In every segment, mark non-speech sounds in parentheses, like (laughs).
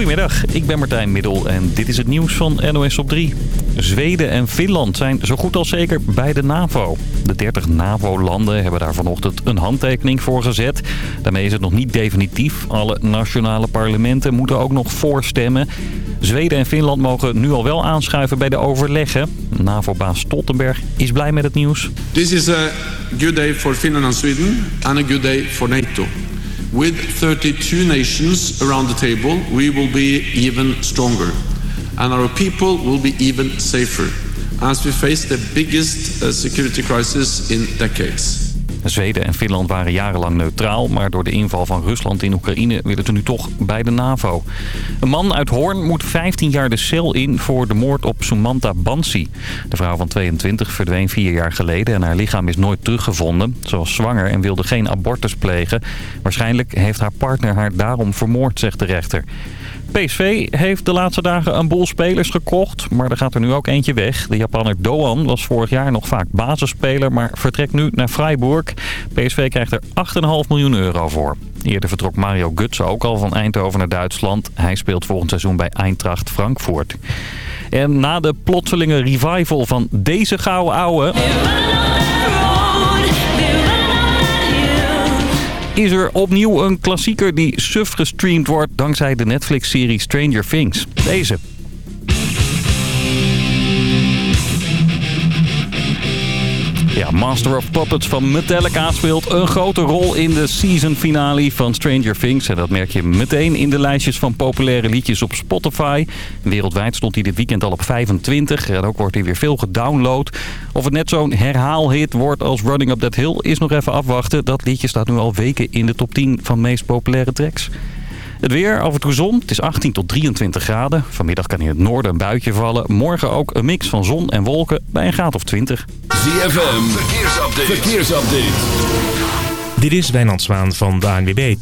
Goedemiddag, ik ben Martijn Middel en dit is het nieuws van NOS op 3. Zweden en Finland zijn zo goed als zeker bij de NAVO. De 30 NAVO-landen hebben daar vanochtend een handtekening voor gezet. Daarmee is het nog niet definitief. Alle nationale parlementen moeten ook nog voorstemmen. Zweden en Finland mogen nu al wel aanschuiven bij de overleggen. NAVO-baas Stoltenberg is blij met het nieuws. This is a good day for Finland and Sweden and a good day for NATO. With 32 nations around the table, we will be even stronger. And our people will be even safer as we face the biggest uh, security crisis in decades. Zweden en Finland waren jarenlang neutraal, maar door de inval van Rusland in Oekraïne willen ze nu toch bij de NAVO. Een man uit Hoorn moet 15 jaar de cel in voor de moord op Sumanta Bansi. De vrouw van 22 verdween vier jaar geleden en haar lichaam is nooit teruggevonden. Ze was zwanger en wilde geen abortus plegen. Waarschijnlijk heeft haar partner haar daarom vermoord, zegt de rechter. PSV heeft de laatste dagen een boel spelers gekocht, maar er gaat er nu ook eentje weg. De Japanner Doan was vorig jaar nog vaak basisspeler, maar vertrekt nu naar Freiburg. PSV krijgt er 8,5 miljoen euro voor. Eerder vertrok Mario Götze ook al van Eindhoven naar Duitsland. Hij speelt volgend seizoen bij Eintracht Frankfurt. En na de plotselinge revival van deze gouden ouwe... is er opnieuw een klassieker die suf gestreamd wordt dankzij de Netflix-serie Stranger Things. Deze. Ja, Master of Puppets van Metallica speelt een grote rol in de season finale van Stranger Things. En dat merk je meteen in de lijstjes van populaire liedjes op Spotify. Wereldwijd stond hij dit weekend al op 25 en ook wordt hij weer veel gedownload. Of het net zo'n herhaalhit wordt als Running Up That Hill is nog even afwachten. Dat liedje staat nu al weken in de top 10 van meest populaire tracks. Het weer, af en toe zon. Het is 18 tot 23 graden. Vanmiddag kan in het noorden een buitje vallen. Morgen ook een mix van zon en wolken bij een graad of 20. ZFM, verkeersupdate. verkeersupdate. Dit is Wijnand Zwaan van de ANWB.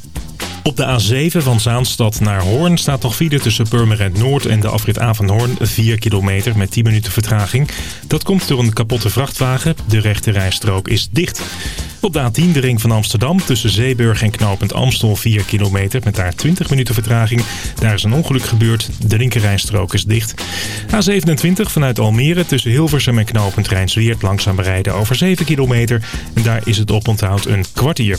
Op de A7 van Zaanstad naar Hoorn staat nog file tussen Purmerend Noord en de afrit A van Hoorn. 4 kilometer met 10 minuten vertraging. Dat komt door een kapotte vrachtwagen. De rechte rijstrook is dicht. Op de A10 de ring van Amsterdam tussen Zeeburg en knooppunt Amstel 4 kilometer met daar 20 minuten vertraging. Daar is een ongeluk gebeurd. De linkerrijstrook is dicht. A27 vanuit Almere tussen Hilversum en knooppunt Rijnsweert langzaam bereiden over 7 kilometer. En daar is het oponthoud een kwartier.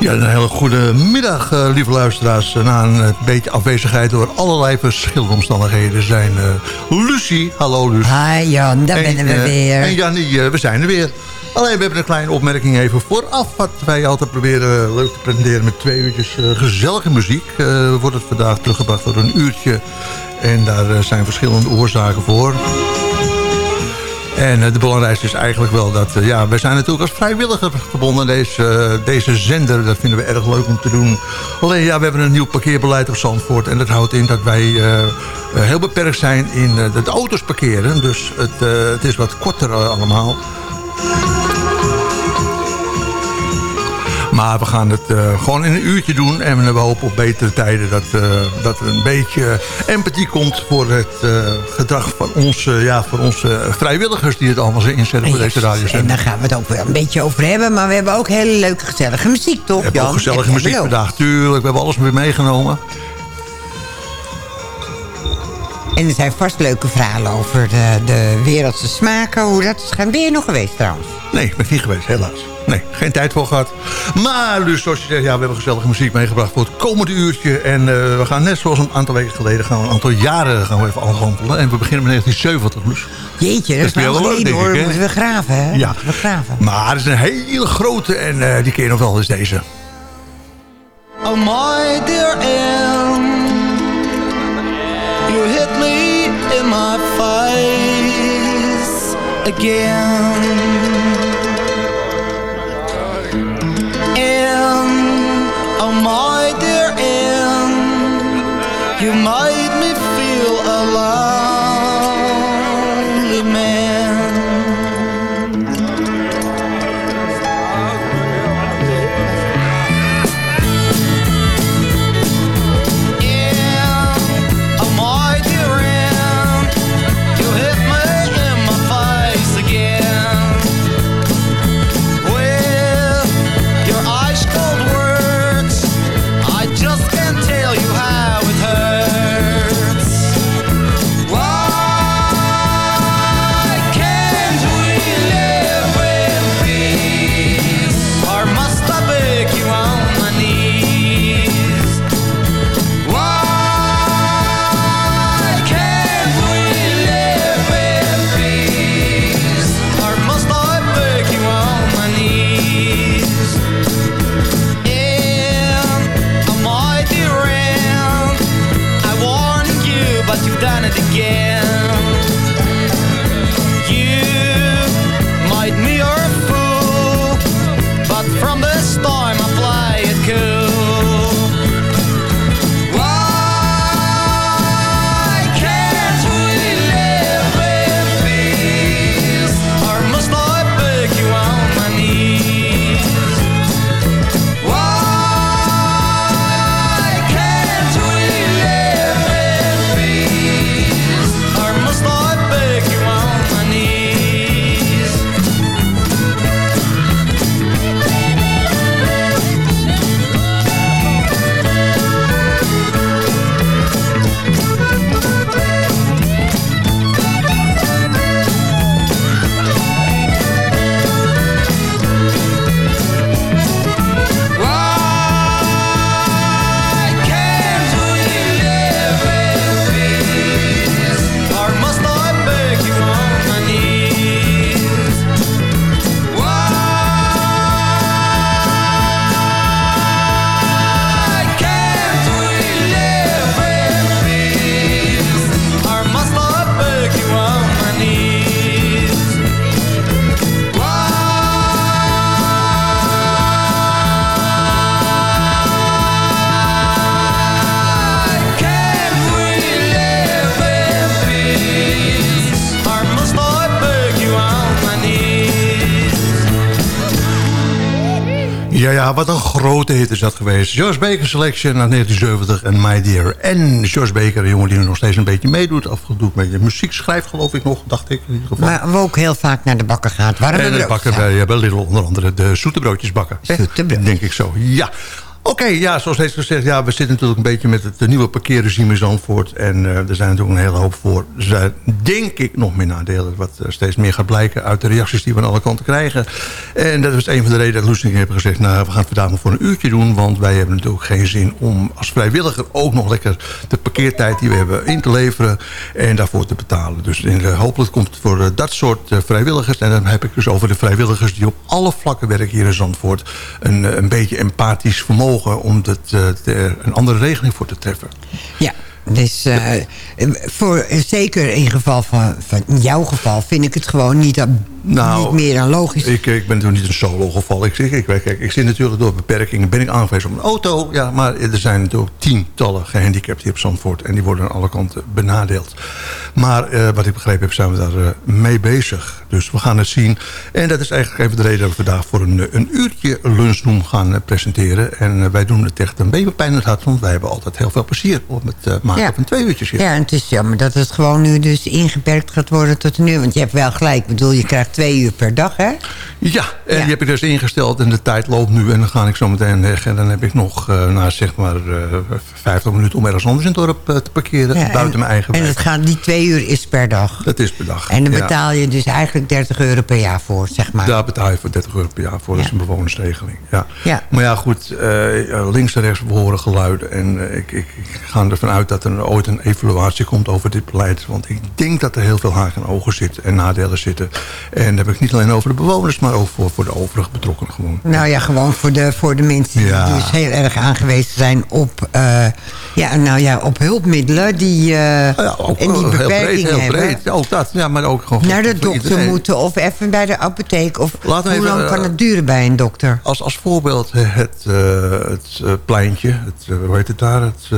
Ja, een hele goede middag, uh, lieve luisteraars. Na een uh, beetje afwezigheid door allerlei verschillende omstandigheden zijn uh, Lucie. Hallo Lucie. Hi Jan, daar ben we weer. En Jannie, we zijn er weer. Alleen, we hebben een kleine opmerking even vooraf. Wat wij altijd proberen leuk te presenteren met twee uurtjes gezellige muziek. wordt het vandaag teruggebracht door een uurtje. En daar zijn verschillende oorzaken voor. En het belangrijkste is eigenlijk wel dat... Uh, ja, wij zijn natuurlijk als vrijwilliger verbonden deze, uh, deze zender. Dat vinden we erg leuk om te doen. Alleen ja, we hebben een nieuw parkeerbeleid op Zandvoort. En dat houdt in dat wij uh, heel beperkt zijn in de auto's parkeren. Dus het, het is wat korter allemaal. Maar we gaan het uh, gewoon in een uurtje doen. En we hopen op betere tijden dat, uh, dat er een beetje empathie komt... voor het uh, gedrag van onze, ja, voor onze vrijwilligers die het allemaal inzetten voor deze radiozender. En daar gaan we het ook wel een beetje over hebben. Maar we hebben ook hele leuke gezellige muziek, toch We hebben Jan? ook gezellige muziek vandaag, tuurlijk. We hebben alles weer meegenomen. En er zijn vast leuke verhalen over de, de wereldse smaken. Hoe dat is gaan. Ben je nog geweest trouwens? Nee, ik ben niet geweest, helaas. Nee, geen tijd voor gehad. Maar dus zoals je zegt, ja, we hebben gezellige muziek meegebracht voor het komende uurtje. En uh, we gaan net zoals een aantal weken geleden, gaan we een aantal jaren gaan we even afhandelen. En we beginnen met 1970 dus. Jeetje, dat, is wel geleden hoor. Moeten we graven, hè? Ja. We graven. Maar het is een hele grote en uh, die ken je nog wel, is deze. Oh my dear Anne You hit me in my face again Ja, ja, wat een grote hit is dat geweest. George Baker Selection uit 1970 en My Dear. En George Baker, een jongen die er nog steeds een beetje meedoet. Af en toe een beetje muziek schrijft, geloof ik nog, dacht ik. In ieder geval. Maar we ook heel vaak naar de bakker gaat. Waarom en de bakker bij, ja, bij Lidl onder andere de zoete broodjes bakken. Zoete broodjes. Denk ik zo, ja. Oké, ja, zoals heeft gezegd, ja, we zitten natuurlijk een beetje met het nieuwe parkeerregime in Zandvoort. En uh, er zijn natuurlijk een hele hoop voor. Er zijn, denk ik, nog meer nadelen. Wat uh, steeds meer gaat blijken uit de reacties die we aan alle kanten krijgen. En dat is een van de redenen dat Loesing hebben gezegd... nou, we gaan het vandaag voor een uurtje doen. Want wij hebben natuurlijk geen zin om als vrijwilliger ook nog lekker de parkeertijd die we hebben in te leveren. En daarvoor te betalen. Dus in, uh, hopelijk komt het voor dat soort vrijwilligers. En dan heb ik dus over de vrijwilligers die op alle vlakken werken hier in Zandvoort. Een, een beetje empathisch vermogen om het, uh, een andere regeling voor te treffen. Ja, dus uh, voor, zeker in geval van, van jouw geval vind ik het gewoon niet, nou, niet meer dan logisch. Ik, ik ben natuurlijk niet een solo geval. Ik, ik, ik, kijk, ik zit natuurlijk door beperkingen. Ben ik aangewezen op een auto. Ja, maar er zijn natuurlijk tientallen gehandicapten op Zandvoort. En die worden aan alle kanten benadeeld. Maar uh, wat ik begrepen heb, zijn we daar uh, mee bezig. Dus we gaan het zien. En dat is eigenlijk even de reden dat we vandaag voor een, een uurtje lunchroom gaan uh, presenteren. En wij doen het echt een beetje pijn in het hart. Want wij hebben altijd heel veel plezier op het maken ja. van twee uurtjes. Hier. Ja, en het is jammer dat het gewoon nu dus ingeperkt gaat worden tot nu. Want je hebt wel gelijk. Ik bedoel, je krijgt twee uur per dag, hè? Ja, en die heb ik dus ingesteld en de tijd loopt nu. En dan ga ik zo meteen weg. En dan heb ik nog, uh, nou, zeg maar, uh, 50 minuten om ergens anders in het dorp uh, te parkeren. Ja, buiten en, mijn eigen En het gaat, die twee uur is per dag? Dat is per dag, En dan betaal je dus eigenlijk 30 euro per jaar voor, zeg maar? Daar betaal je voor 30 euro per jaar voor. Dat is een bewonersregeling, ja. Maar ja, goed, links en rechts behoren geluiden. En ik, ik, ik, ga ervan uit dat er ooit een evaluatie komt over dit beleid. Want ik denk dat er heel veel haken en ogen zitten en nadelen zitten. En dan heb ik niet alleen over de bewoners, maar ook voor, voor de overige betrokkenen gewoon. Nou ja, gewoon voor de, voor de mensen ja. die dus heel erg aangewezen zijn op, uh, ja, nou ja, op hulpmiddelen die, uh, ja, ook, en die beperkingen heel breed, heel breed. Ook dat, ja, maar ook gewoon Naar de dokter moeten of even bij de apotheek. Of Laten hoe even, lang kan het duren bij een dokter? Als, als voorbeeld het, uh, het pleintje, het, hoe heet het daar, het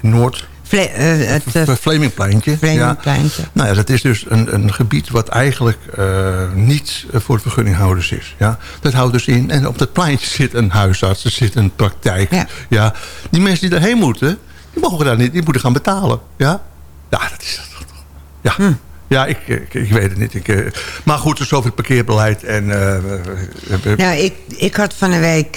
Noord... Vle uh, het uh, Flemingpleintje. Flemingpleintje. Ja. Nou ja, dat is dus een, een gebied wat eigenlijk uh, niet voor vergunninghouders is. Ja. Dat houdt dus in. En op dat pleintje zit een huisarts, er zit een praktijk. Ja. ja. Die mensen die daarheen moeten, die mogen daar niet, die moeten gaan betalen. Ja, ja dat is Ja. Hm. Ja, ik, ik, ik, weet het niet. Ik, maar goed, dus over het parkeerbeleid. En, nou, ik, ik had van een week...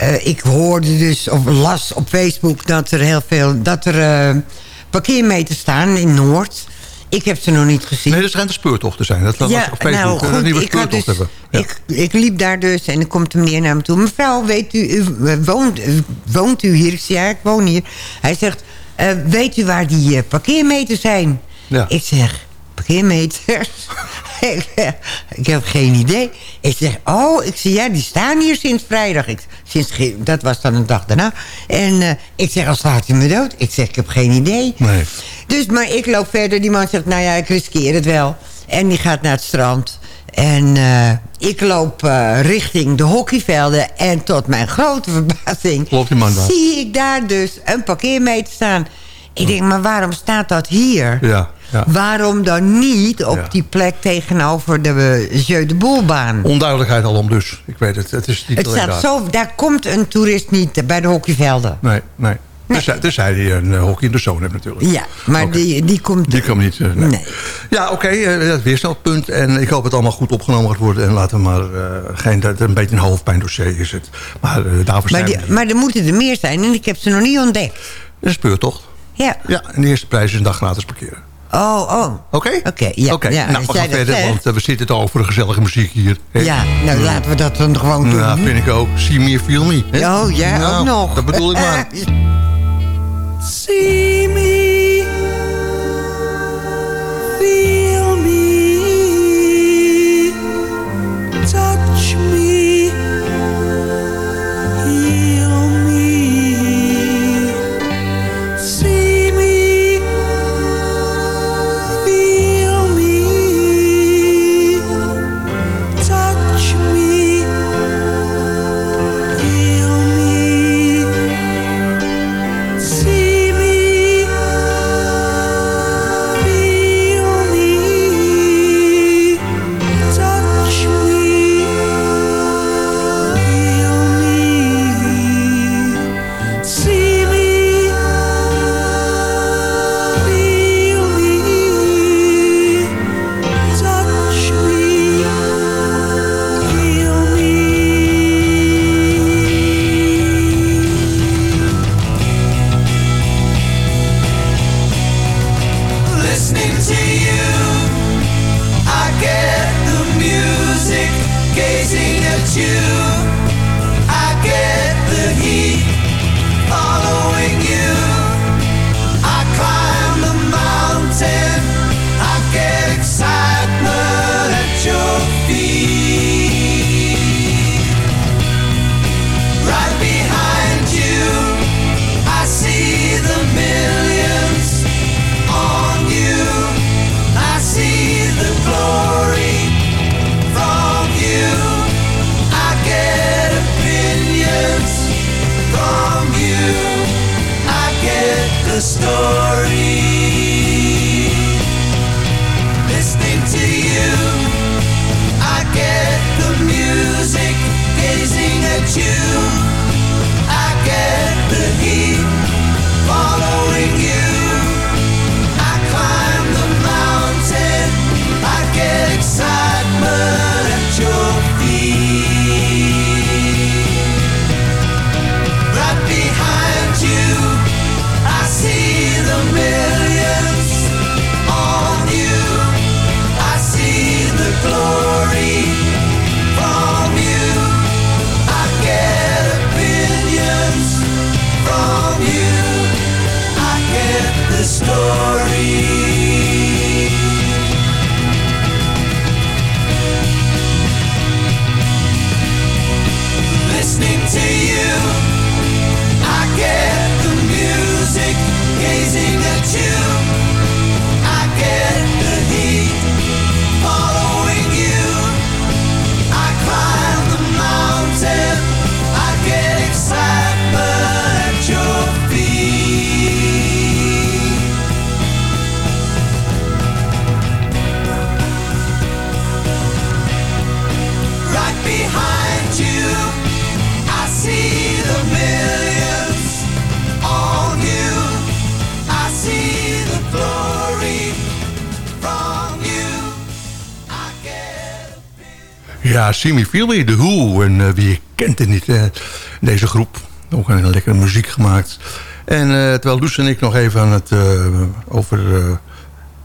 Uh, uh, ik hoorde dus, of las op Facebook... dat er heel veel dat er uh, parkeermeters staan in Noord. Ik heb ze nog niet gezien. Nee, er schijnt een speurtocht te zijn. Dat was ja, op Facebook. Nou, goed, een nieuwe speurtocht dus, hebben. Ja. Ik, ik liep daar dus en er komt een meneer naar me toe. Mevrouw, weet u, u woont, woont u hier? Ik zei, ja, ik woon hier. Hij zegt, uh, weet u waar die parkeermeters zijn? Ja. Ik zeg, parkeermeters? (laughs) ik heb geen idee. Ik zeg, oh, ik zeg, ja, die staan hier sinds vrijdag. Ik, sinds, dat was dan een dag daarna. En uh, ik zeg, als slaat u me dood? Ik zeg, ik heb geen idee. Nee. Dus, maar ik loop verder. Die man zegt, nou ja, ik riskeer het wel. En die gaat naar het strand. En uh, ik loop uh, richting de hockeyvelden. En tot mijn grote verbazing... Loopt die man daar? Zie ik daar dus een parkeermeter staan. Ik denk, maar waarom staat dat hier? Ja. Ja. Waarom dan niet op Ja. die plek tegenover de Jeu de Boelbaan? Onduidelijkheid alom dus. Ik weet het. Het is niet Het staat daar. zo, daar komt een toerist niet bij de hockeyvelden. Nee, nee. Dus, dus hij die een uh, hockey in de zoon heeft natuurlijk. Ja, maar die, die komt... Die kan niet. eh, nee. Nee. Ja, oké. eh, dat weerstandpunt. En ik hoop dat het allemaal goed opgenomen gaat worden. En laten we maar... eh, geen, dat een beetje een hoofdpijndossier is het. Maar eh, daarvoor Maar, zijn die, maar er moeten er meer zijn en ik heb ze nog niet ontdekt. Dat is een speurtocht. Ja. Ja, en de eerste prijs is een dag gratis parkeren. Oh, oh. Oké? Oké, ja. Oké, ja, nou, we jij gaan verder, want eh, we zitten het over een gezellige muziek hier. hè? Ja, nou laten we dat dan gewoon doen. Ja, vind ik ook. See me, feel me. hè? Oh, ja, Nou, ook nog. Dat bedoel ik maar. (laughs) See me, Ja, Simi Me, The Who. En eh, wie kent het niet, hè? deze groep. Ook een lekkere muziek gemaakt. En eh, terwijl Loes en ik nog even aan het eh, over...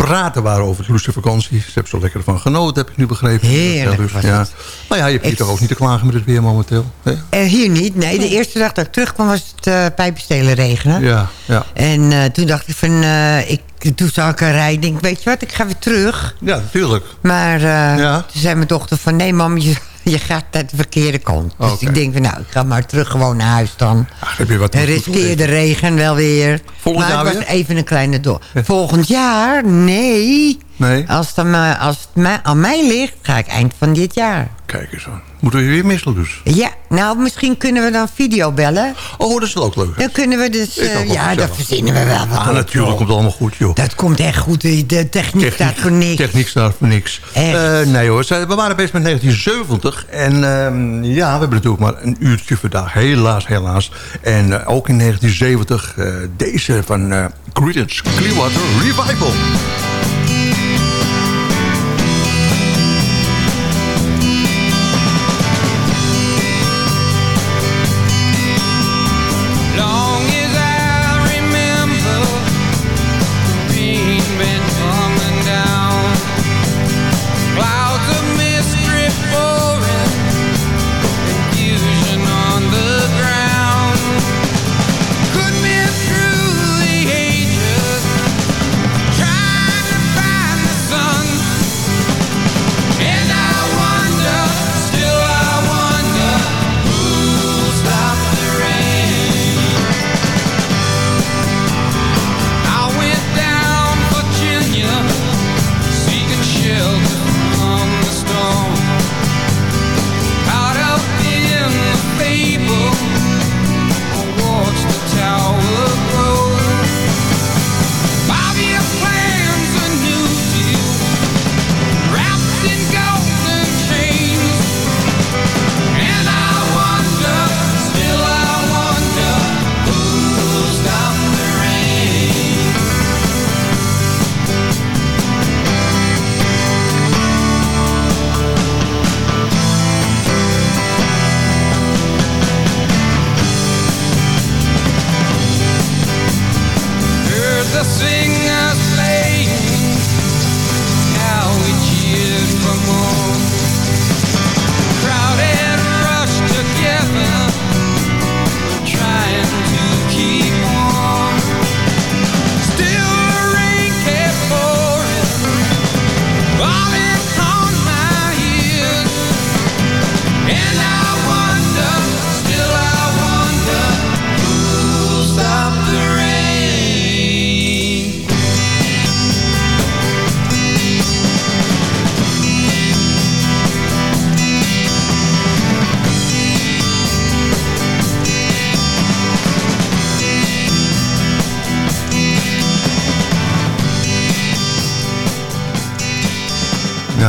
praten waren over Loes' vakantie. Ze hebben zo lekker ervan genoten, heb ik nu begrepen. Heerlijk Ja, was ja. het. Nou ja, je hebt hier Ik- toch ook niet te klagen met het weer momenteel? hè? Eh, hier niet. Nee, de eerste dag dat ik terugkwam was het eh pijpenstelen regenen. Ja, ja. En eh, toen dacht ik van, ik, toen zag ik een rij. Ik denk, weet je wat, ik ga weer terug. Ja, natuurlijk. Maar Ja. toen zei mijn dochter van, nee mam, je, je gaat naar de verkeerde kant. Dus ik denk van, nou, ik ga maar terug gewoon naar huis dan. Ach, heb je wat riskeer de regen wel weer. Volgend maar jaar het was weer? even een kleine door. Volgend jaar? Nee. Nee? Als het, aan mij, als het mij- aan mij ligt, ga ik eind van dit jaar. Kijk eens aan. Moeten we je weer missen, dus? Ja, nou, misschien kunnen we dan video bellen. Oh, dat is wel ook leuk. Dan kunnen we dus... Eh, ja, dat verzinnen we wel Ah, natuurlijk komt het allemaal goed, joh. Dat komt echt goed. De de techniek staat voor niks. Techniek staat voor niks. Eh, nee hoor, we waren bezig met 1970. En ehm, ja, we hebben natuurlijk maar een uurtje vandaag. Helaas, helaas. En eh, ook in 1970 eh, deze van eh Creedence Clearwater Revival.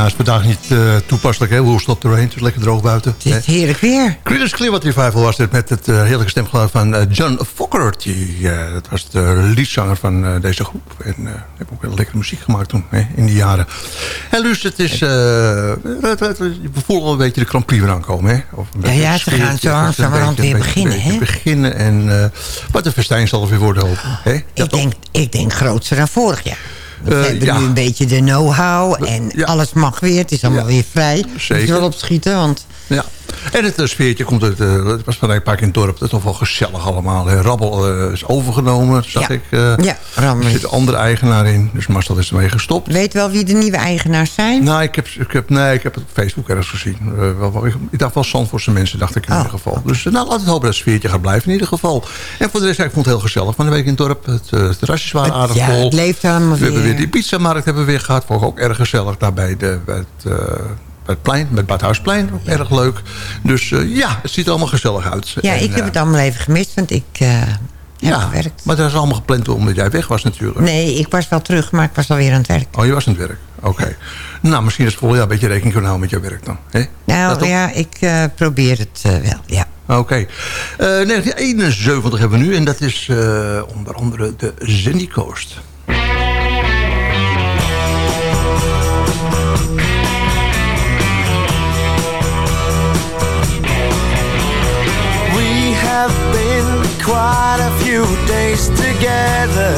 Ja, is vandaag niet eh, toepasselijk, hè? Hoe stopt de rain? Het is lekker droog buiten. Het is heerlijk weer. Creedence Clearwater Revival was dit met het eh, heerlijke stemgeluid van eh, John Fogerty. Dat was de leadzanger van deze groep. En uh, heb ook wel lekkere muziek gemaakt toen, hè, in die jaren. En Luus, het is... het- het- we voelen al een beetje de Grand Prix weer aankomen, hè? Of een Ja, ja, het ze gaan zo het langzamerhand weer beginnen, beetje beginnen. En wat een festijn zal er weer worden, hopen. Hè? Ik denk, ik denk groter dan vorig jaar. We Eh, hebben ja. nu een beetje de know-how en Ja. alles mag weer. Het is allemaal Ja. weer vrij. Zeker. Moet je wel opschieten, want Ja. En het eh, sfeertje komt uit... eh, het was van een paar keer in het dorp. Dat is toch wel gezellig allemaal. hè. Rabbel eh, is overgenomen, zag Ja. ik. Ja, Er zit een andere eigenaar in. Dus Marcel is ermee gestopt. weet wel wie de nieuwe eigenaars zijn? Nou, ik heb, ik heb, nee, ik heb het op Facebook ergens gezien. Wel, wel, ik, ik dacht wel Zandvoortse mensen, dacht ik in Oh, ieder geval. Dus nou, laten we hopen dat het sfeertje gaat blijven in ieder geval. En voor de rest, ik vond het heel gezellig van de week in het dorp. Het, de terrasjes waren Het- aardig ja, vol. het leeft allemaal We hebben weer. weer die pizzamarkt hebben we weer gehad. Vond ik ook erg gezellig. Daar bij, de, bij het... eh, het plein, het Badhuisplein, ook erg leuk. Dus eh, ja, het ziet er allemaal gezellig uit. Ja, En, ik heb eh, het allemaal even gemist, want ik eh, heb ja, gewerkt. maar dat is allemaal gepland omdat jij weg was natuurlijk. Nee, ik was wel terug, maar ik was alweer aan het werk. Oh, je was aan het werk. Oké. Nou, misschien is het volgend jaar een beetje rekening kunnen houden met jouw werk dan. Nou ja, ik eh, probeer het eh, wel, ja. Oké. Eh, 1971 hebben we nu. En dat is eh, onder andere de Zendy Coast. Days together.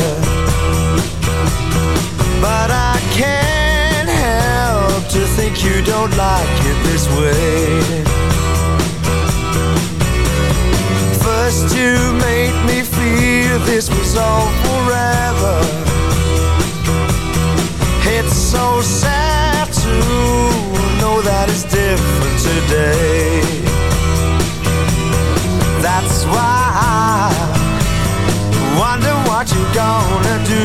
But I can't help to think you don't like it this way. First you made me feel this was all forever. It's so sad to know that it's different today. That's why I wonder what you're gonna do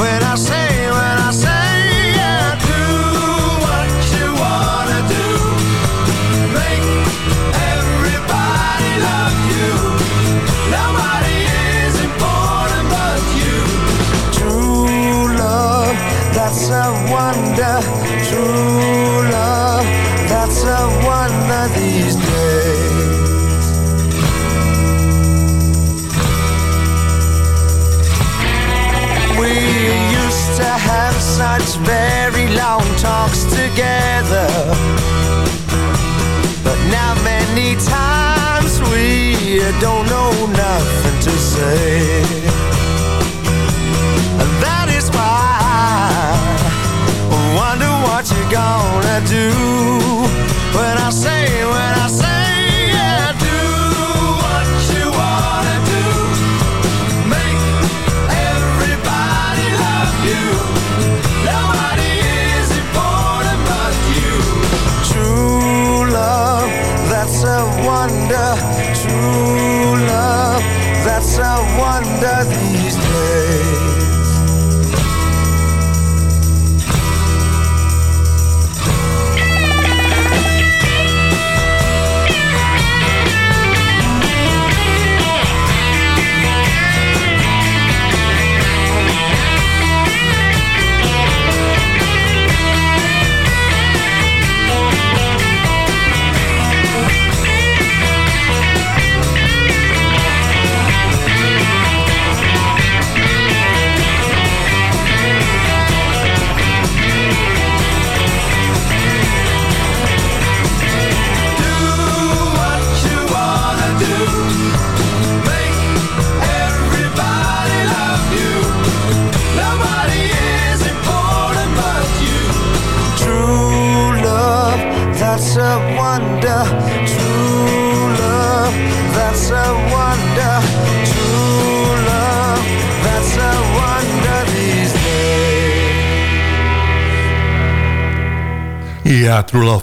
when I say, when I say, yeah, do what you wanna do. Make everybody love you. Nobody is important but you. True love, that's a wonder. True such very long talks together. But now many times we don't know nothing to say.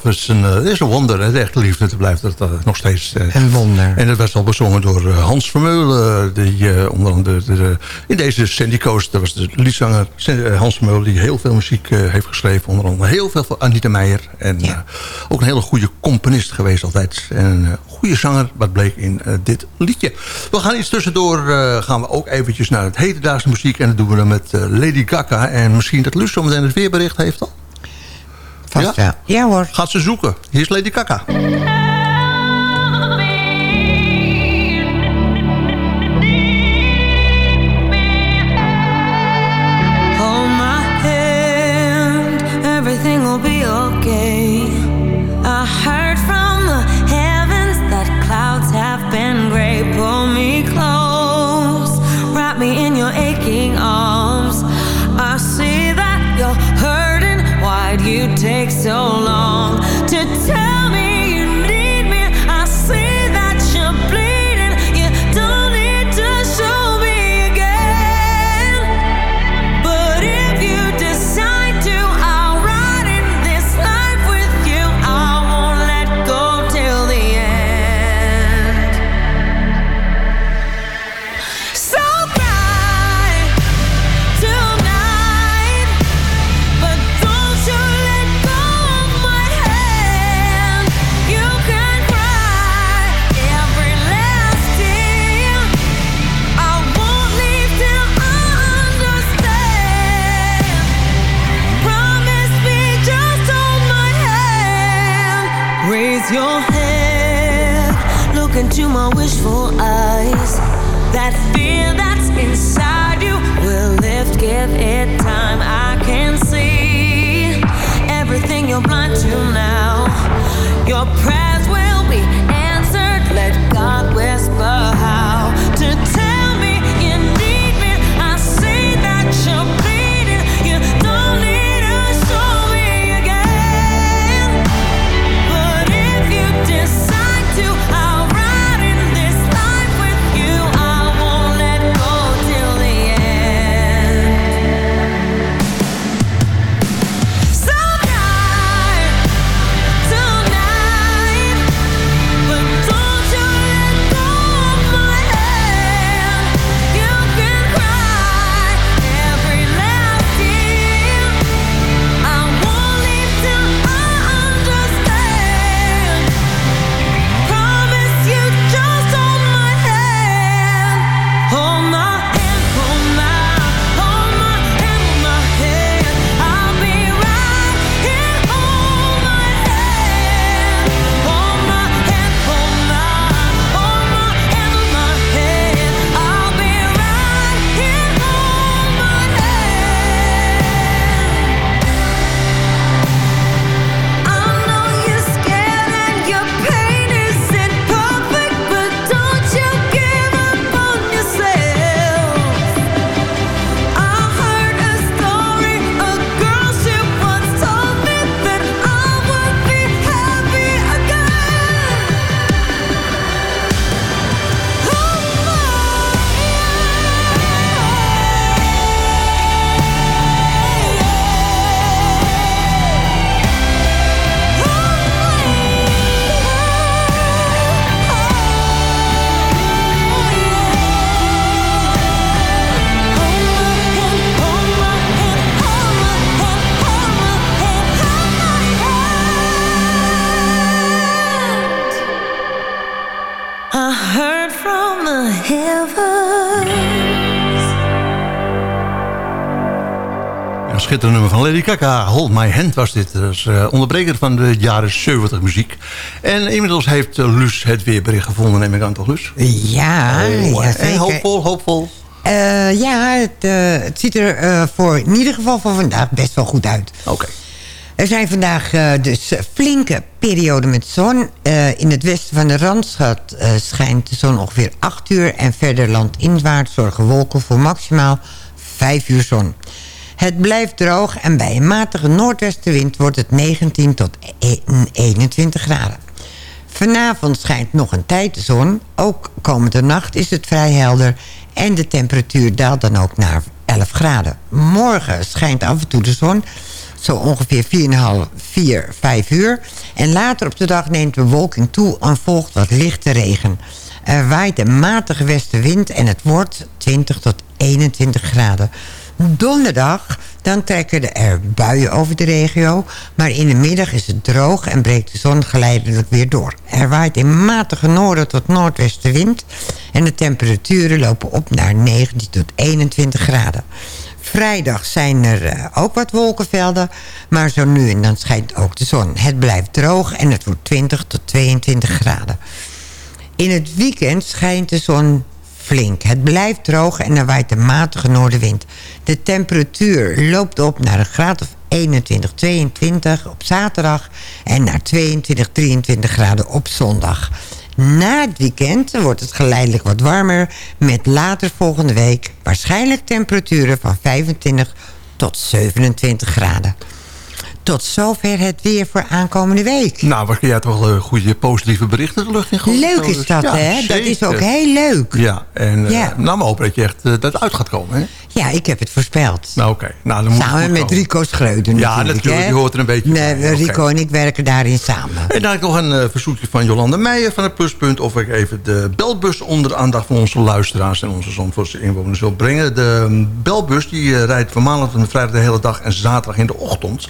Is een, eh, is een wonder. De echte liefde dat blijft dat, eh, nog steeds. eh, Een wonder. En dat werd al bezongen door Hans Vermeulen. Die onder andere de, de- in deze Sandy Coast, dat was de liedzanger Hans Vermeulen... die heel veel muziek heeft geschreven. Onder andere heel veel voor Anita Meijer. En ook een hele goede componist geweest altijd. En een goede zanger, wat bleek in dit liedje. We gaan iets tussendoor, gaan we ook eventjes naar het hedendaagse muziek. En dat doen we dan met Lady Gaga. En misschien dat Luus zometeen het weerbericht heeft al. Vast wel. Ja hoor. Gaat ze zoeken. Hier is Lady hand, everything will be okay. I heard you take so long Schitterend nummer van Lady Gaga. Hold My Hand was dit. Dat is eh, onderbreker van de jaren 70 muziek. En inmiddels heeft uh, Luus het weerbericht gevonden, neem ik aan toch, Luus? Ja, Oh, ja en zeker. hoopvol, hoopvol. Eh, ja, het, eh, het ziet er eh, voor in ieder geval voor vandaag best wel goed uit. Oké. Er zijn vandaag eh, dus eh, flinke perioden met zon. Eh, in het westen van de Randstad eh, schijnt de zon ongeveer 8 uur... en verder landinwaarts zorgen wolken voor maximaal 5 uur zon. Het blijft droog en bij een matige noordwestenwind wordt het 19 tot e- 21 graden. Vanavond schijnt nog een tijd de zon. Ook komende nacht is het vrij helder. En de temperatuur daalt dan ook naar 11 graden. Morgen schijnt af en toe de zon. Zo ongeveer 4,5, 4, 5 uur. En later op de dag neemt de bewolking toe en volgt wat lichte regen. Er waait een matige westenwind en het wordt 20 tot 21 graden. Donderdag, dan trekken er buien over de regio. Maar in de middag is het droog en breekt de zon geleidelijk weer door. Er waait een matige noorden tot noordwestenwind. En de temperaturen lopen op naar 19 tot 21 graden. Vrijdag zijn er eh, ook wat wolkenvelden. Maar zo nu en dan schijnt ook de zon. Het blijft droog en het wordt 20 tot 22 graden. In het weekend schijnt de zon flink. Het blijft droog en er waait een matige noordenwind. De temperatuur loopt op naar een graad of 21, 22 op zaterdag... en naar 22, 23 graden op zondag. Na het weekend wordt het geleidelijk wat warmer... met later volgende week waarschijnlijk temperaturen van 25 tot 27 graden. Tot zover het weer voor aankomende week. Nou, wat kun jij toch uh, goede positieve berichten de lucht in gooien. Leuk is Dus, dat, ja, hè? Dat is ook heel leuk. Ja, en uh, Ja. nou maar hopen dat je echt uh, dat uit gaat komen, hè? Ja, ik heb het voorspeld. Nou, oké. Nou, dan Samen met komen. Rico Schreuder Ja, natuurlijk. die hoort er een beetje Nee, bij. Rico en ik werken daarin samen. En dan heb ik nog een uh, verzoekje van Jolanda Meijer van het Pluspunt... of ik even de belbus onder de aandacht van onze luisteraars... en onze Zandvoortse inwoners wil brengen. De um, belbus die uh, rijdt van maandag tot vrijdag de hele dag... en zaterdag in de ochtend.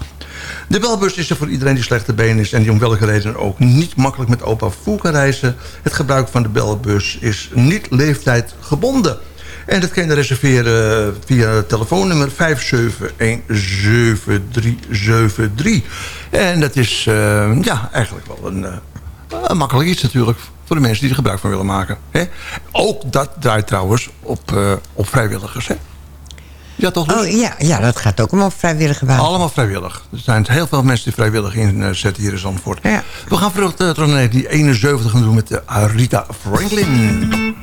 De belbus is er voor iedereen die slechte been is... en die om welke reden ook niet makkelijk met opa vervoer kan reizen. Het gebruik van de belbus is niet leeftijd gebonden... En dat kan je reserveren via telefoonnummer 5717373. En dat is uh, ja, eigenlijk wel een, uh, een makkelijk iets natuurlijk voor de mensen die er gebruik van willen maken. Hè? Ook dat draait trouwens op, uh, op vrijwilligers. Hè? Ja, toch? Oh, ja, ja, dat gaat ook allemaal vrijwillige basis. Allemaal vrijwillig. Er zijn heel veel mensen die vrijwillig inzetten hier in Zandvoort. Ja. We gaan terug, terug naar 1971 gaan doen met de Rita Franklin.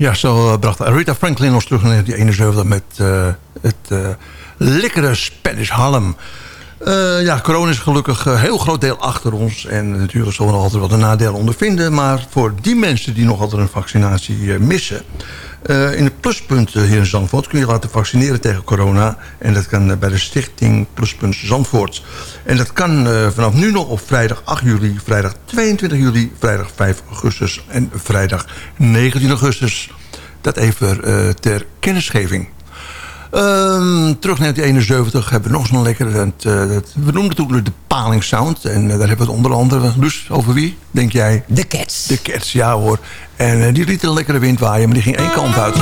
Ja, zo eh, bracht Rita Franklin ons terug naar 1971 met eh, het eh, lekkere Spanish Harlem. Eh, ja, corona is gelukkig een heel groot deel achter ons. En natuurlijk zullen we nog altijd wat een nadelen ondervinden. Maar voor die mensen die nog altijd een vaccinatie eh, missen... eh, in de pluspunten hier in Zandvoort kun je laten vaccineren tegen corona. En dat kan bij de stichting Pluspunt Zandvoort. En dat kan vanaf nu nog op vrijdag 8 juli, vrijdag 22 juli... vrijdag 5 augustus en vrijdag 19 augustus. Dat even ter kennisgeving. Ehm, terug naar 1971 hebben we nog zo'n lekker... Het, eh, het- we noemden het toen de Paling Sound. En eh, daar hebben we het onder andere... Dus over wie, denk jij? De Cats. De Cats, ja hoor. En eh, die lieten een lekkere wind waaien, maar die ging één kant uit.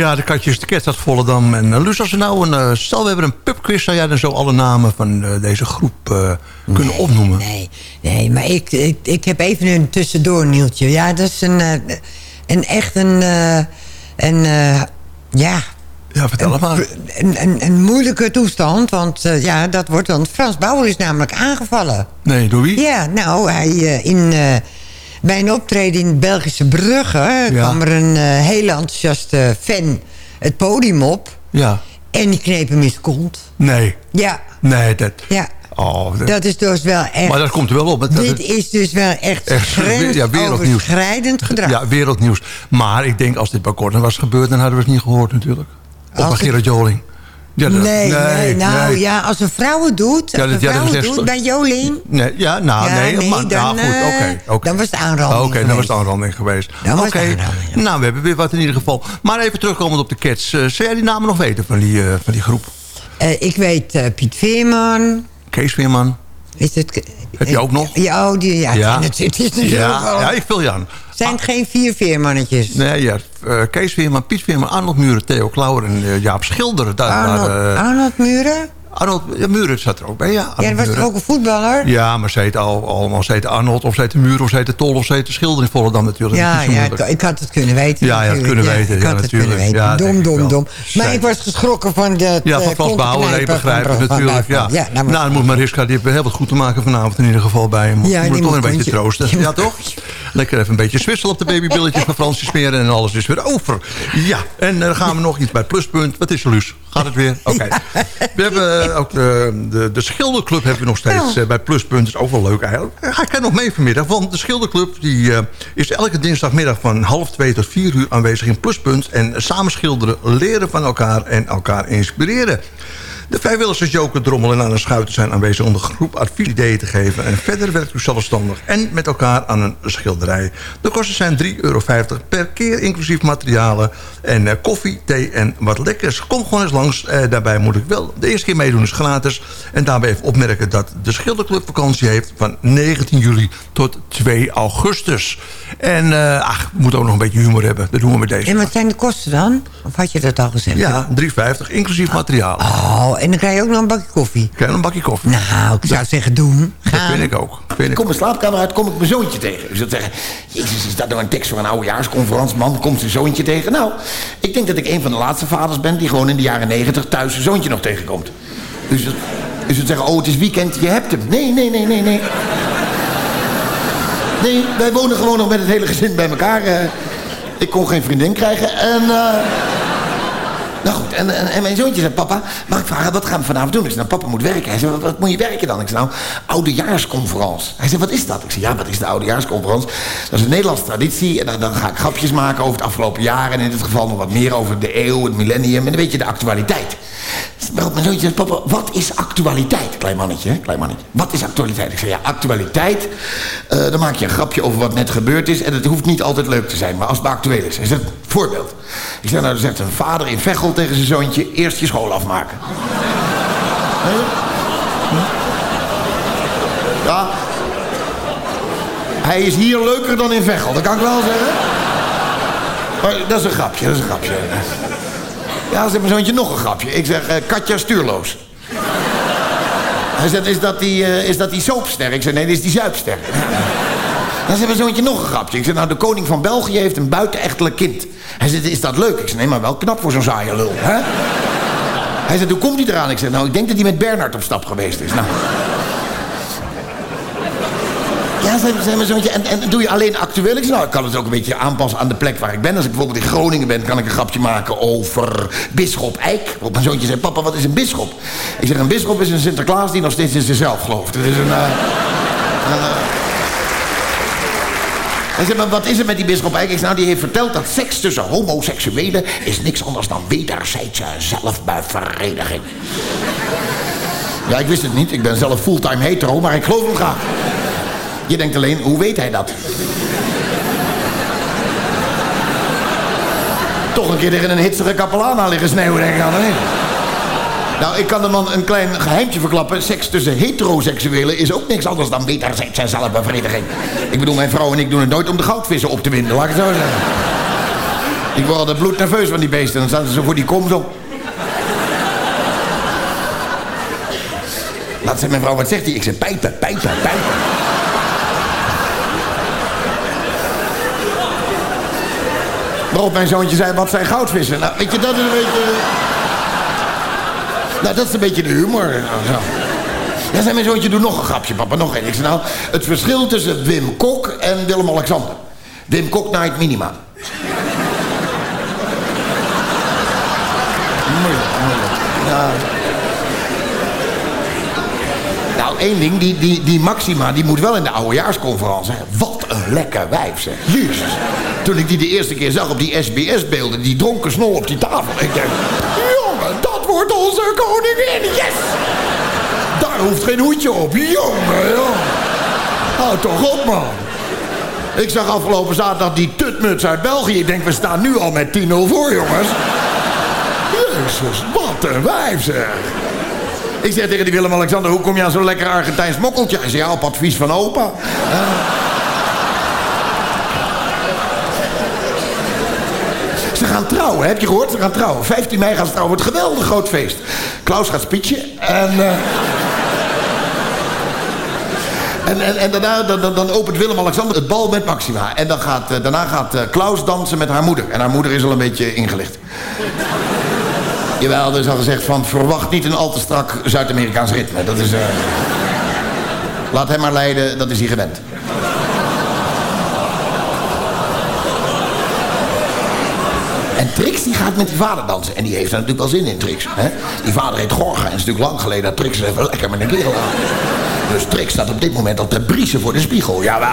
Ja, de katjes, de ket uit Volendam. En uh, Luus, als we nou een... eh, stel, we hebben een pubquiz. Zou jij dan zo alle namen van eh, deze groep eh, kunnen opnoemen? Nee, nee, maar ik, ik, ik heb even een tussendoor nieuwtje. Ja, dat is een, eh, een echt een... eh, een eh, ja... Ja, vertel het maar. Een, een, een moeilijke toestand, want eh, ja, dat wordt dan... Frans Bauer is namelijk aangevallen. Nee, door wie? Ja, nou, hij eh, in... eh, bij een optreden in Belgische Brugge kwam er een eh, hele enthousiaste fan het podium op. Ja. En die kneep hem in zijn kont. Nee. Ja, Nee, dat... ja. Oh, dat- Dat is dus wel echt... Maar dat komt er wel op. Dat- Dit is dus wel echt, Echt, ja, wereldnieuws. grensoverschrijdend gedrag. Ja, wereldnieuws. Maar ik denk als dit bij Gordon was gebeurd... dan hadden we het niet gehoord natuurlijk. Of bij Gerard Joling. Ja, dat- nee, nee, nou nee. ja, als een vrouw het doet, Ja, dat- een vrouw het doet bij Jolien... Nee, ja, nou, nee, nee, maar, dan, nou, goed, eh, oké. oké. dan was het aanranding Oké, dan was het aanranding geweest. Oké, nou, we hebben weer wat in ieder geval. Maar even terugkomend op de Cats. Eh, zou jij die namen nog weten van die, eh, van die groep? Ik weet Piet Veerman. Kees Veerman? Is het, Heb je ook nog? Ja, oh, die, ja, Ja. Het, het is natuurlijk Ja, wel- ja, ik vul je aan. zijn het geen vier Veermannetjes? Nee, ja, eh, Kees Veerman, Piet Arnold Muren, Theo Klauwer en eh, Jaap Schilder. Daar, Arnold, eh, Arnold Muren? Arnold ja, Muren zat er ook bij, ja. Ja, dat was toch ook een voetballer? Ja, maar ze heten al, allemaal ze Arnold, of ze heten Muren, of ze heten Tol, of ze heten Schilder in Volendam natuurlijk. Ja, ja ik, ik had het kunnen weten. Ja, natuurlijk. kunnen weten, Ik ja, had het kunnen natuurlijk. weten. Ja, dom, ik dom, dom. Maar Zij- ik was geschrokken van de Ja, van Frans Bouwer, nee, begrijp ik natuurlijk. Ja. ja, nou, nou, dan moet Mariska, die heeft heel wat goed te maken vanavond in ieder geval bij hem. Ja, moet toch een moet beetje troosten. Ja, moet toch? Lekker even een beetje zwisselen op de babybilletjes van Fransje smeren en alles is weer over. Ja, en eh, dan gaan we nog iets bij Pluspunt. Wat is er, Luus? Gaat het weer? Oké. We hebben eh, ook de, de, de schilderclub hebben we nog steeds eh, bij Pluspunt. Dat is ook wel leuk eigenlijk. Eh, Ga ik er nog mee vanmiddag. Want de schilderclub die, eh, is elke dinsdagmiddag van half twee tot vier uur aanwezig in Pluspunt. En samen schilderen, leren van elkaar en elkaar inspireren. De vrijwilligers Joker Drommel en Anne Schuiten zijn aanwezig om de groep adviesideeën te geven. En verder werkt u zelfstandig en met elkaar aan een schilderij. De kosten zijn 3,50 euro per keer, inclusief materialen en eh, koffie, thee en wat lekkers. Kom gewoon eens langs. Eh, daarbij moet ik wel de eerste keer meedoen is gratis. En daarbij even opmerken dat de schilderclub vakantie heeft van 19 juli tot 2 augustus. En eh, ach, we moeten ook nog een beetje humor hebben. Dat doen we met deze. En wat zijn de kosten dan? Of had je dat al gezegd? Ja, 3,50 inclusief materialen. Oh, en dan krijg je ook nog een bakje koffie. Krijg je een bakje koffie. Nou, ik zou zeggen doen. Dat vind ik ook. Vind Ik kom mijn slaapkamer uit, kom ik mijn zoontje tegen. Ik zou zeggen, jezus, is dat nou een tekst voor een oudejaarsconferentie, man? Komt zijn zoontje tegen? Nou, ik denk dat ik een van de laatste vaders ben... die gewoon in de jaren negentig thuis zijn zoontje nog tegenkomt. Dus het, dus het zeggen, oh, het is weekend, je hebt hem. Nee, nee, nee, nee, nee. Nee, wij wonen gewoon nog met het hele gezin bij elkaar. eh. ik kon geen vriendin krijgen en... eh, nou goed, en, mijn zoontje zei, papa, mag ik vragen, wat gaan we vanavond doen? Ik zei, nou, papa moet werken. Hij zei, wat, wat moet je werken dan? Ik zei, nou, oudejaarsconferentie. Hij zei, wat is dat? Ik zei, ja, wat is de oudejaarsconferentie? Dat is een Nederlandse traditie en dan, dan ga ik grapjes maken over het afgelopen jaar... en in dit geval nog wat meer over de eeuw, het millennium en een beetje de actualiteit. Papa, wat is actualiteit? Klein mannetje, klein mannetje. Wat is actualiteit? Ik zei, ja, actualiteit, eh, dan maak je een grapje over wat net gebeurd is... en het hoeft niet altijd leuk te zijn, maar als het actueel is. Hij zegt, voorbeeld. Ik zei, nou, dan zegt een vader in Veghel tegen zijn zoontje... eerst je school afmaken. (laughs) Ja. Hij is hier leuker dan in Veghel, dat kan ik wel zeggen. Maar dat is een grapje, dat is een grapje. Ja, zegt mijn zoontje nog een grapje. Ik zeg, eh, Katja stuurloos. Hij zegt, is dat, die, eh, is dat die soapster? Ik zeg, nee, dat is die zuipster. Dan zegt mijn zoontje nog een grapje. Ik zeg, nou, de koning van België heeft een buitenechtelijk kind. Hij zegt, is dat leuk? Ik zeg, nee, maar wel knap voor zo'n saaie lul. Hè? Hij zegt, hoe komt hij eraan? Ik zeg, nou, ik denk dat hij met Bernard op stap geweest is. Nou. Ja, zoontje, en, en doe je alleen actueel? Ik zeg, nou, ik kan het ook een beetje aanpassen aan de plek waar ik ben. Als ik bijvoorbeeld in Groningen ben, kan ik een grapje maken over bisschop Eik. Want mijn zoontje zei, papa, wat is een bisschop? Ik zeg, een bisschop is een Sinterklaas die nog steeds in zichzelf gelooft. Het is een... eh, een, eh, hij zei, maar wat is er met die bisschop Eik? Ik zei, nou, die heeft verteld dat seks tussen homoseksuelen... is niks anders dan wederzijdse zelfbevrediging. Ja, ik wist het niet. Ik ben zelf fulltime hetero, maar ik geloof hem graag. Je denkt alleen, hoe weet hij dat? Toch een keer tegen een hitsige kapelaan aan liggen sneeuwen, denk ik aan. hè? Nou, ik kan de man een klein geheimtje verklappen. Seks tussen heteroseksuelen is ook niks anders dan wederzijdse zelfbevrediging. Ik bedoel, mijn vrouw en ik doen het nooit om de goudvissen op te winden, laat ik het zo zeggen. Ik word altijd bloednerveus van die beesten. Dan staan ze zo voor die kom zo. Laat zei mijn vrouw, wat zegt hij? Ik zeg, pijpen, pijpen, pijpen. Waarop mijn zoontje zei, wat zijn goudvissen? Nou, weet je, dat is een beetje... Nou, dat is een beetje de humor. Ja, zei mijn zoontje, doe nog een grapje, papa, nog één. Ik zei, nou, het verschil tussen Wim Kok en Willem-Alexander. Wim Kok naait minima. Ja. Nou, één ding, die, die, die Maxima, die moet wel in de oudejaarsconferentie. Wat lekker wijf, zeg. Jezus. Toen ik die de eerste keer zag op die SBS-beelden, die dronken snol op die tafel. Ik denk, jongen, dat wordt onze koningin, yes! Daar hoeft geen hoedje op, jongen, joh. Hou toch op, man. Ik zag afgelopen zaterdag die tutmuts uit België. Ik denk, we staan nu al met 10-0 voor, jongens. Jezus, wat een wijf, zeg. Ik zeg tegen die Willem-Alexander, hoe kom je aan zo'n lekker Argentijns mokkeltje? Hij zei, ja, op advies van opa. Ze gaan trouwen, heb je gehoord? Ze gaan trouwen. 15 mei gaan ze trouwen. Wordt een geweldig groot feest. Klaus gaat speechen en... eh, en, en, en daarna dan, dan- opent Willem-Alexander het bal met Maxima. En dan gaat, eh, daarna gaat eh, Klaus dansen met haar moeder. En haar moeder is al een beetje ingelicht. Jawel, is al gezegd van... verwacht niet een al te strak Zuid-Amerikaans ritme. Dat is... Laat hem maar leiden, dat is hij gewend. Trix die gaat met die vader dansen. En die heeft er natuurlijk wel zin in, Trix. Hè? Die vader heet Gorga. En is natuurlijk lang geleden dat Trix even lekker met een kerel aan. Dus Trix staat op dit moment al te briezen voor de spiegel. Jawel.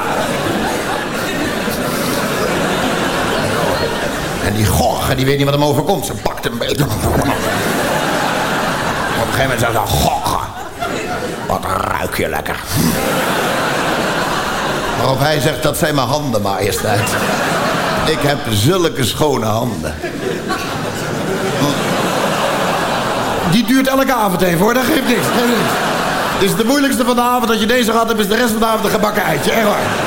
En die Gorga die weet niet wat hem overkomt. Ze pakt hem beter. Op een gegeven moment zegt ze... Gorga, wat ruik je lekker. Waarop hij zegt, dat zijn mijn handen, majesteit. Ik heb zulke schone handen. Die duurt elke avond even hoor, dat geeft niks. Het is de moeilijkste van de avond dat je deze gehad hebt, is de rest van de avond een gebakken eitje. Echt waar.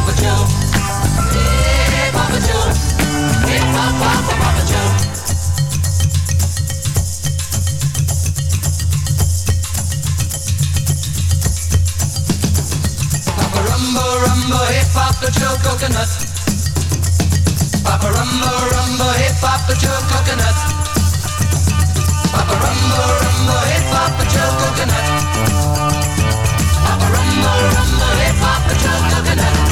Papa Joe, hey, Papa Joe, hey, Papa, Papa, Papa. Papa Rumbo, Rumbo, hey Papa Joe Coconut. Papa Rumbo, Rumbo, hey Papa Joe Coconut. Papa Rumbo, Rumbo, hey Papa Joe Coconut. Papa Rumbo, Rumbo, hey Papa Joe Coconut.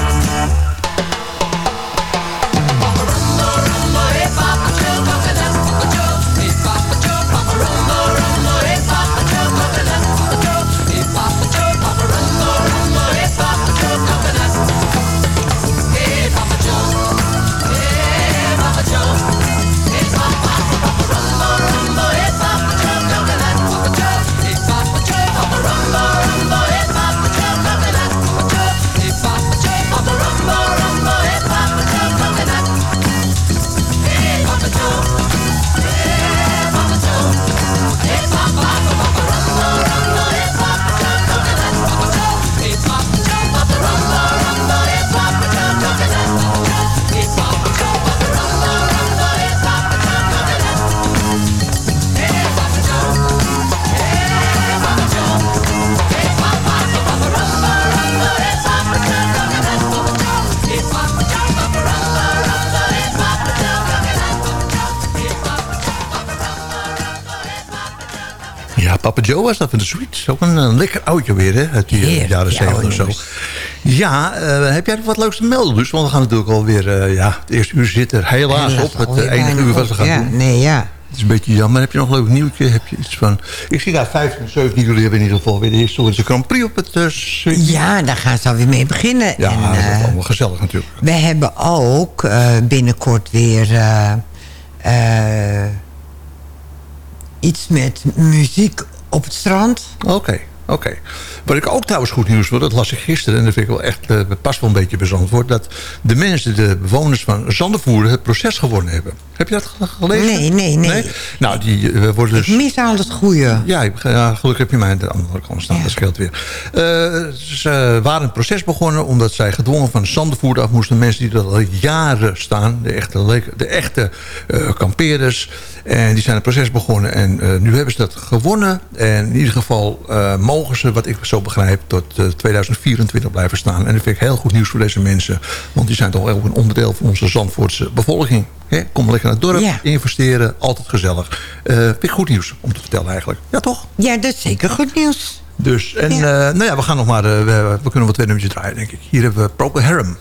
Papa Joe was dat van de Sweets. Ook een, een lekker oudje weer, hè? Uit die eh, jaren 70 of zo. Ja, eh, heb jij nog wat leuks te melden? Dus, want we gaan natuurlijk alweer... eh ja, het eerste uur zit er helaas op. Het enige uur wat we gaan Ja, doen. nee, ja. Het is een beetje jammer. Heb je nog een leuk nieuwtje? Heb je iets van... Ik zie daar 15 en 17 juli hebben in ieder geval weer de historische Grand Prix op het uh, Ja, daar gaan ze alweer mee beginnen. Ja, en, dat is allemaal gezellig natuurlijk. we hebben ook binnenkort weer iets met muziek op het strand. Oké, oké. Wat ik ook trouwens goed nieuws vond, dat las ik gisteren... en dat vind ik wel echt, eh, past wel een beetje Zandvoort... dat de mensen, de bewoners van Zandervoerder het proces gewonnen hebben. Heb je dat ge- gelezen? Nee, nee, nee. Nou, die eh, worden dus... Ik mis al het goede. Ja, gelukkig heb je mij aan de andere kant staan. Dat scheelt weer. Eh, ze waren een proces begonnen omdat zij gedwongen van Zandervoerder af moesten. Mensen die er al jaren staan. De echte, de echte kampeerders. En die zijn een proces begonnen. En eh, nu hebben ze dat gewonnen. En in ieder geval eh, mogen ze, wat ik zo begrijp, tot eh, 2024 blijven staan. En dat vind ik heel goed nieuws voor deze mensen. Want die zijn toch ook een onderdeel van onze Zandvoortse bevolking. Hè? Kom lekker naar het dorp, Ja. investeren, altijd gezellig. Eh vind ik goed nieuws om te vertellen eigenlijk. Ja, toch? Ja, dat is zeker goed nieuws. Dus, en eh, nou ja, we gaan nog maar, eh, we, we kunnen wel twee nummertjes draaien, denk ik. Hier hebben we Procol Harum.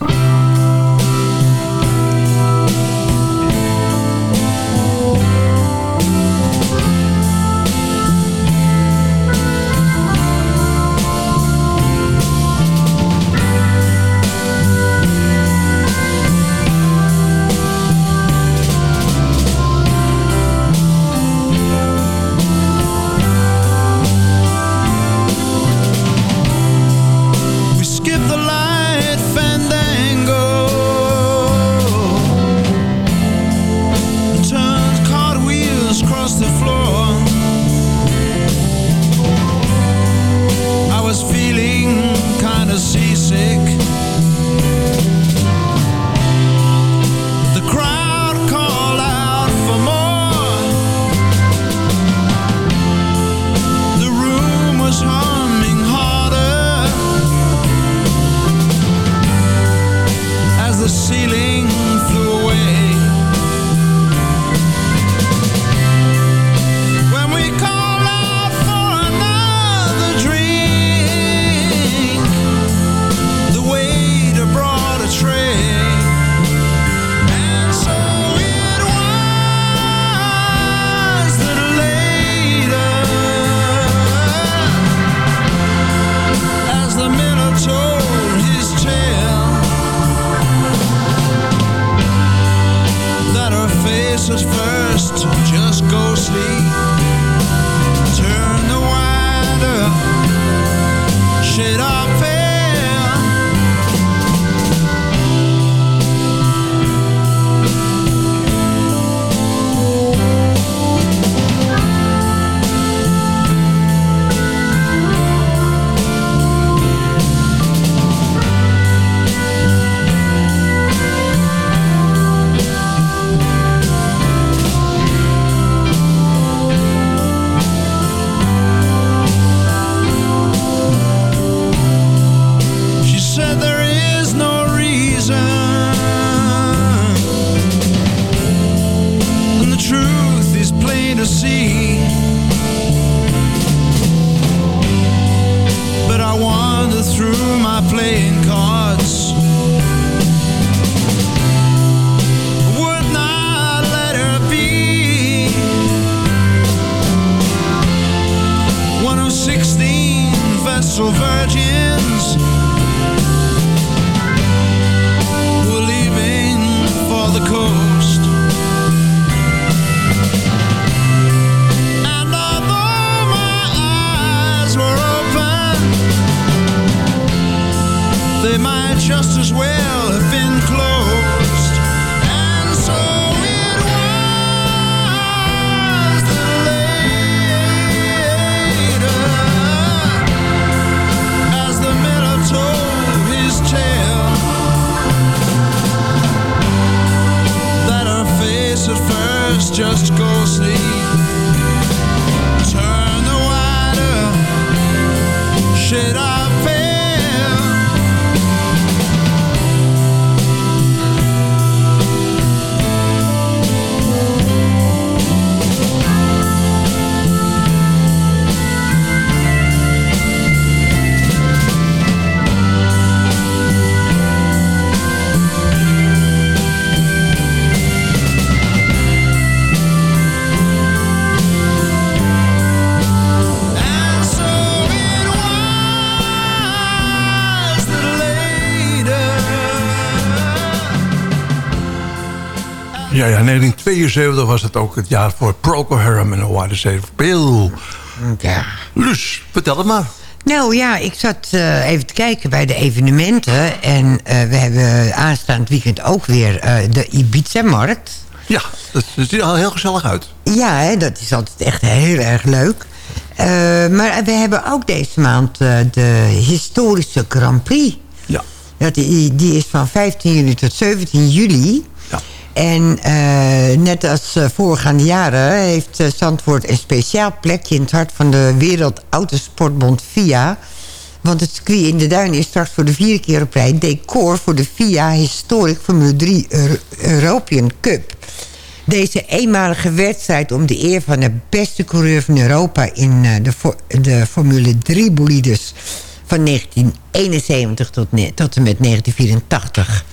Ja, ja, 1972 was het ook het jaar voor Procol Harum en the Save Bill. Ja. Lus, vertel het maar. Nou ja, ik zat eh, even te kijken bij de evenementen. En eh, we hebben aanstaand weekend ook weer eh, de Ibiza-markt. Ja, dat ziet er al heel gezellig uit. Ja, hè, dat is altijd echt heel erg leuk. Maar we hebben ook deze maand de historische Grand Prix. Ja. Dat, die, die is van 15 juli tot 17 juli. En eh, net als eh, voorgaande jaren heeft eh, Zandvoort een speciaal plekje... in het hart van de Wereldautosportbond FIA. Want het circuit in de Duinen is straks voor de vierde keer op rij... decor voor de FIA Historic Formule 3 Euro- European Cup. Deze eenmalige wedstrijd om de eer van de beste coureur van Europa... in de, de Formule 3 bolides van 1971 tot, tot en met 1984.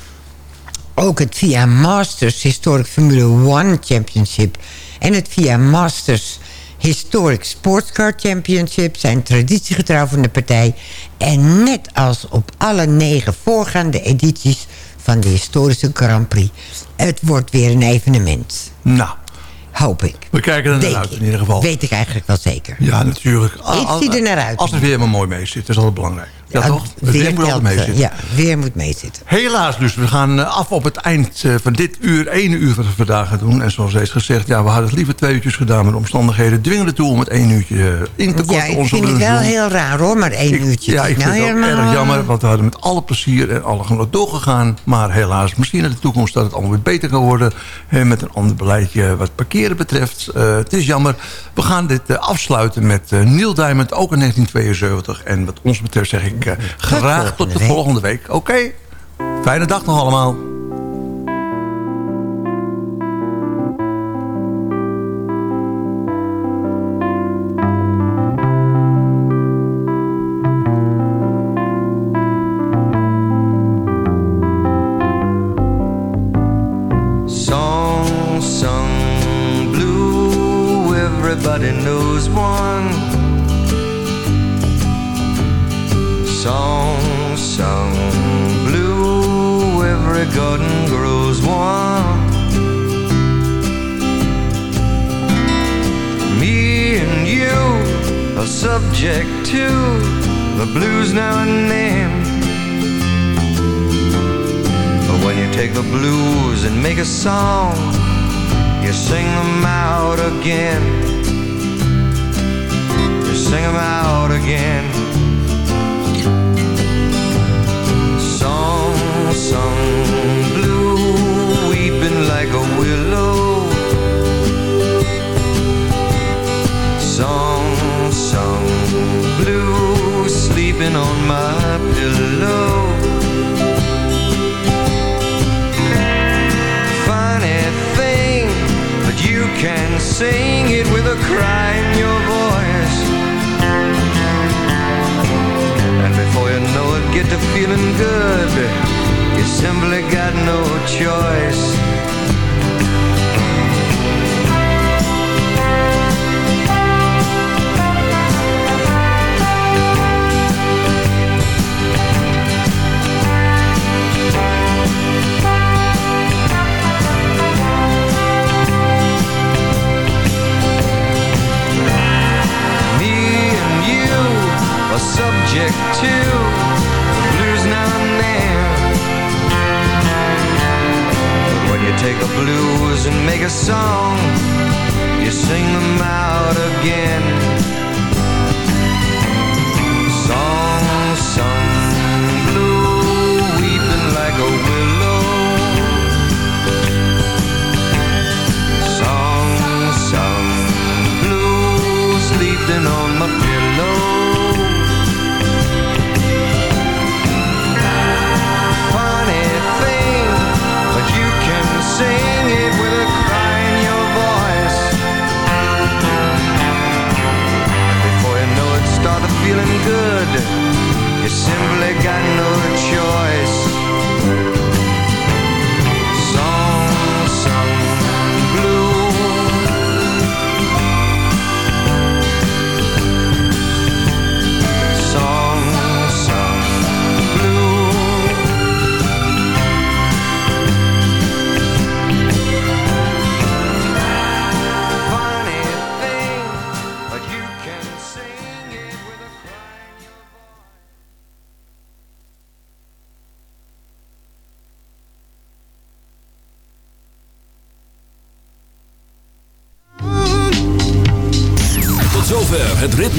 Ook het VIA Masters Historic Formule 1 Championship... en het VIA Masters Historic Sportscar Championship... zijn traditiegetrouw van de partij. En net als op alle negen voorgaande edities... van de historische Grand Prix. Het wordt weer een evenement. Nou, Hoop ik. we kijken er naar uit in ieder geval. Weet ik eigenlijk wel zeker. Ja, natuurlijk. Ik zie er naar uit. Als het weer maar mooi mee zit, is altijd belangrijk. Ja, Ja, toch? Het weer moet altijd telt, mee eh, zitten. Ja, weer moet meezitten. Helaas dus, we gaan eh, af op het eind eh, van dit uur, ene uur wat we vandaag gaan doen. En zoals steeds gezegd, ja, we hadden het liever twee uurtjes gedaan... maar de omstandigheden dwingen ertoe om het één uurtje in te korten. Ja, ik vind het wel heel raar hoor, maar één uurtje. Ja, ik vind nou het helemaal, erg jammer, want we hadden met alle plezier en alle genot doorgegaan. Maar helaas, misschien in de toekomst dat het allemaal weer beter kan worden. met een ander beleidje wat parkeren betreft. Het is jammer. We gaan dit afsluiten met Neil Diamond, ook in 1972. En wat ons betreft zeg ik graag tot de volgende week. Oké, fijne dag nog allemaal.